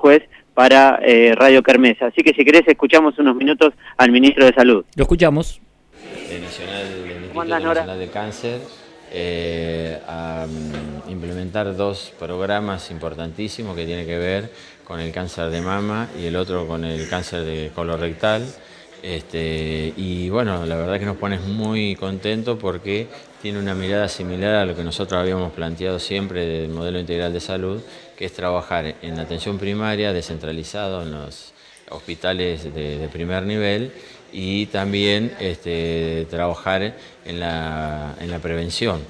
Juez para eh, Radio Kermesa. Así que si querés escuchamos unos minutos al ministro de Salud. Lo escuchamos. El Nacional, el Instituto Nacional de Cáncer eh, a mm, implementar dos programas importantísimos que tienen que ver con el cáncer de mama y el otro con el cáncer de colorectal. Este, y bueno, la verdad que nos pones muy contentos porque tiene una mirada similar a lo que nosotros habíamos planteado siempre del modelo integral de salud, que es trabajar en la atención primaria descentralizado en los hospitales de, primer nivel y también este, trabajar en la, en la prevención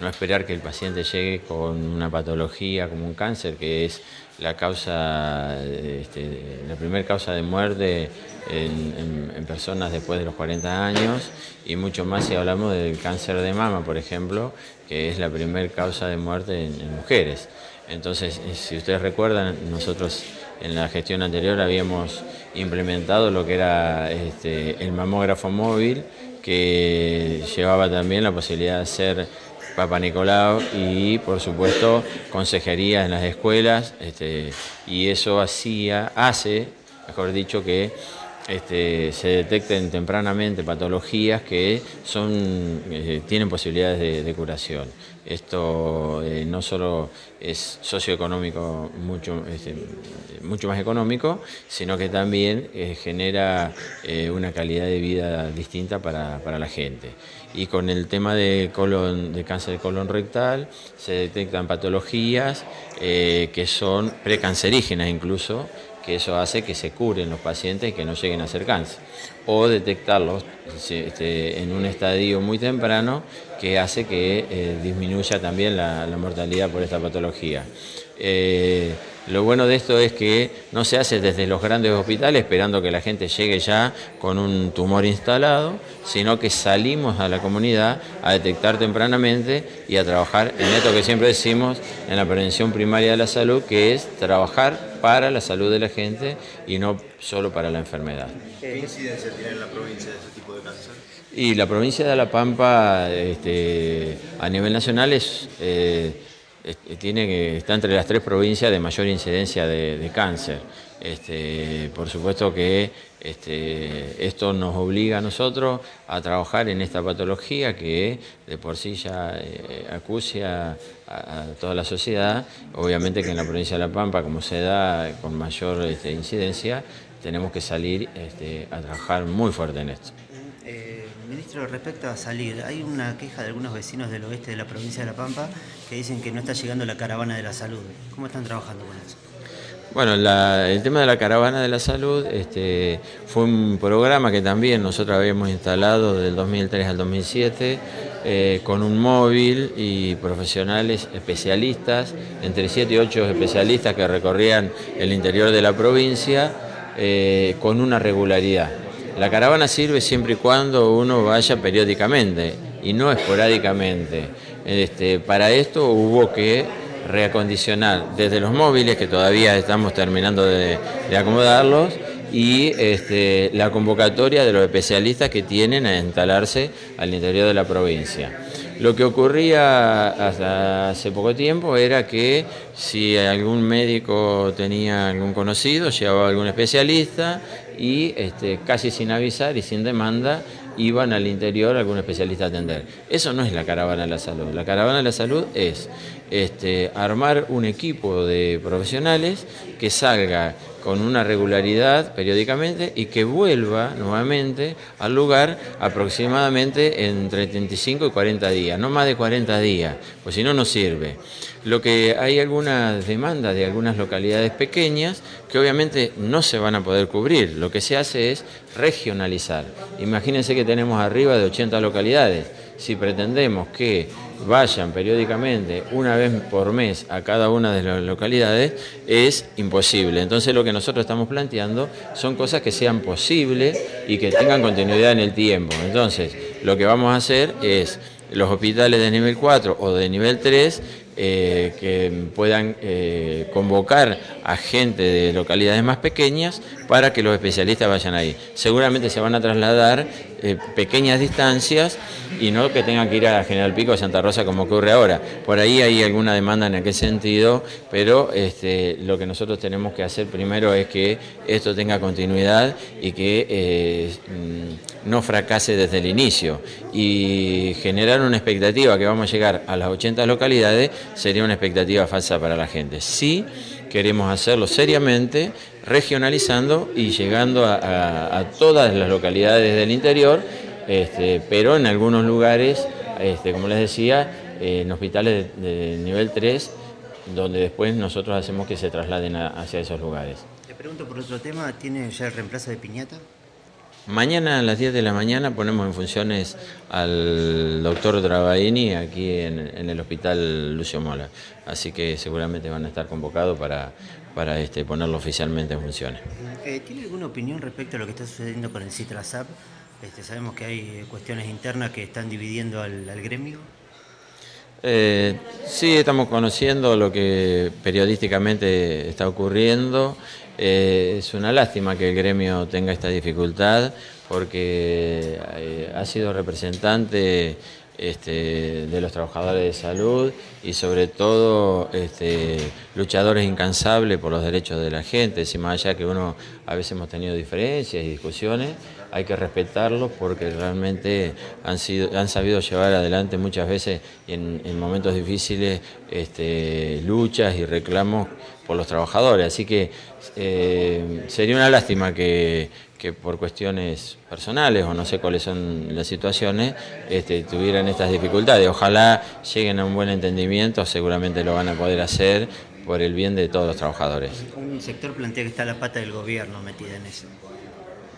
no esperar que el paciente llegue con una patología como un cáncer, que es la causa, este, la primera causa de muerte en, personas después de los 40 años, y mucho más si hablamos del cáncer de mama, por ejemplo, que es la primera causa de muerte en, mujeres. Entonces, eh, si ustedes recuerdan, nosotros en la gestión anterior habíamos implementado lo que era este, el mamógrafo móvil, que llevaba también la posibilidad de hacer Papa Nicolau y por supuesto consejería en las escuelas este, y eso hacía, hace, mejor dicho, que este, se detecten tempranamente patologías que son, eh, tienen posibilidades de, curación. Esto eh, no solo es socioeconómico, mucho, este, mucho más económico, sino que también eh, genera una calidad de vida distinta para, para, la gente. Y con el tema de, colon, de cáncer de colon rectal se detectan patologías que son precancerígenas incluso, que eso hace que se curen los pacientes y que no lleguen a hacer cáncer. O detectarlos este, en un estadio muy temprano que hace que eh, disminuya también la, mortalidad por esta patología. Eh, lo bueno de esto es que no se hace desde los grandes hospitales esperando que la gente llegue ya con un tumor instalado, sino que salimos a la comunidad a detectar tempranamente y a trabajar en esto que siempre decimos en la prevención primaria de la salud, que es trabajar para la salud de la gente y no solo para la enfermedad. ¿Qué incidencia tiene en la provincia de ese tipo de cáncer? Y la provincia de La Pampa este, a nivel nacional es... Eh, tiene está entre las tres provincias de mayor incidencia de, cáncer. Este, por supuesto que este, esto nos obliga a nosotros a trabajar en esta patología que de por sí ya eh, acucia a, toda la sociedad. Obviamente que en la provincia de La Pampa, como se da con mayor este, incidencia, tenemos que salir a trabajar muy fuerte en esto. Eh, ministro, respecto a salir, hay una queja de algunos vecinos del oeste de la provincia de La Pampa que dicen que no está llegando la caravana de la salud. ¿Cómo están trabajando con eso? Bueno, el tema de la caravana de la salud este, fue un programa que también nosotros habíamos instalado del 2003 al 2007 eh, con un móvil y profesionales especialistas, entre 7 y 8 especialistas que recorrían el interior de la provincia eh, con una regularidad. La caravana sirve siempre y cuando uno vaya periódicamente y no esporádicamente. Este, para esto hubo que reacondicionar desde los móviles, que todavía estamos terminando de, acomodarlos, y este, la convocatoria de los especialistas que tienen a instalarse al interior de la provincia. Lo que ocurría hasta hace poco tiempo era que si algún médico tenía algún conocido, llevaba algún especialista y este, casi sin avisar y sin demanda iban al interior algún especialista a atender. Eso no es la caravana de la salud. La caravana de la salud es este, armar un equipo de profesionales que salga con una regularidad periódicamente y que vuelva nuevamente al lugar aproximadamente entre 35 y 40 días, no más de 40 días, pues si no, no sirve. Lo que hay algunas demandas de algunas localidades pequeñas que obviamente no se van a poder cubrir. Lo que se hace es regionalizar. Imagínense que tenemos arriba de 80 localidades. Si pretendemos que vayan periódicamente una vez por mes a cada una de las localidades es imposible. Entonces lo que nosotros estamos planteando son cosas que sean posibles y que tengan continuidad en el tiempo. Entonces lo que vamos a hacer es los hospitales de nivel 4 o de nivel 3 eh, que puedan eh, convocar a gente de localidades más pequeñas para que los especialistas vayan ahí. Seguramente se van a trasladar eh, pequeñas distancias y no que tengan que ir a General Pico o Santa Rosa como ocurre ahora. Por ahí hay alguna demanda en aquel sentido, pero este, lo que nosotros tenemos que hacer primero es que esto tenga continuidad y que eh, mm, no fracase desde el inicio. Y generar una expectativa que vamos a llegar a las 80 localidades sería una expectativa falsa para la gente. Sí queremos hacerlo seriamente, regionalizando y llegando a, todas las localidades del interior, este, pero en algunos lugares, este, como les decía, en hospitales de, nivel 3, donde después nosotros hacemos que se trasladen hacia esos lugares. Le pregunto por otro tema, ¿tiene ya el reemplazo de Piñata? Mañana a las 10 de la mañana ponemos en funciones al doctor Travaini aquí en, el hospital Lucio Mola. Así que seguramente van a estar convocados para, para este, ponerlo oficialmente en funciones. Eh, ¿Tiene alguna opinión respecto a lo que está sucediendo con el CITRASAP? Este, sabemos que hay cuestiones internas que están dividiendo al, gremio. Eh, sí, estamos conociendo lo que periodísticamente está ocurriendo. Eh, es una lástima que el gremio tenga esta dificultad porque eh, ha sido representante este, de los trabajadores de salud y sobre todo este, luchadores incansables por los derechos de la gente. Si más allá que uno a veces hemos tenido diferencias y discusiones, hay que respetarlos porque realmente han, sido, han sabido llevar adelante muchas veces en, momentos difíciles este, luchas y reclamos por los trabajadores. Así que eh, sería una lástima que, por cuestiones personales o no sé cuáles son las situaciones este, tuvieran estas dificultades. Ojalá lleguen a un buen entendimiento, seguramente lo van a poder hacer por el bien de todos los trabajadores. Un sector plantea que está la pata del gobierno metida en eso.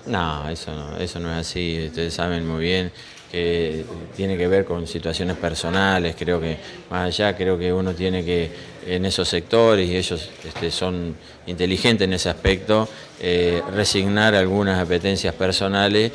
No, eso no, eso no es así. Ustedes saben muy bien que tiene que ver con situaciones personales. Creo que más allá, creo que uno tiene que en esos sectores y ellos este, son inteligentes en ese aspecto, eh, resignar algunas apetencias personales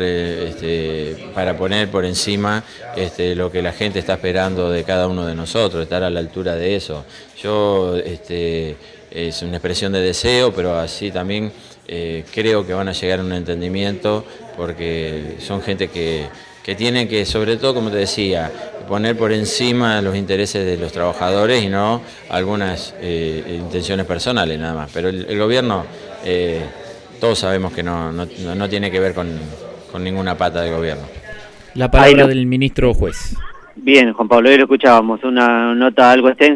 eh, este, para poner por encima este, lo que la gente está esperando de cada uno de nosotros, estar a la altura de eso. Yo es una expresión de deseo, pero así también eh, creo que van a llegar a un entendimiento porque son gente que, que tiene que, sobre todo, como te decía, poner por encima los intereses de los trabajadores y no algunas eh, intenciones personales nada más. Pero el, gobierno, eh, todos sabemos que no, no, tiene que ver con, con, ninguna pata del gobierno. La palabra del ministro juez. Bien, Juan Pablo, hoy lo escuchábamos, una nota algo extensa.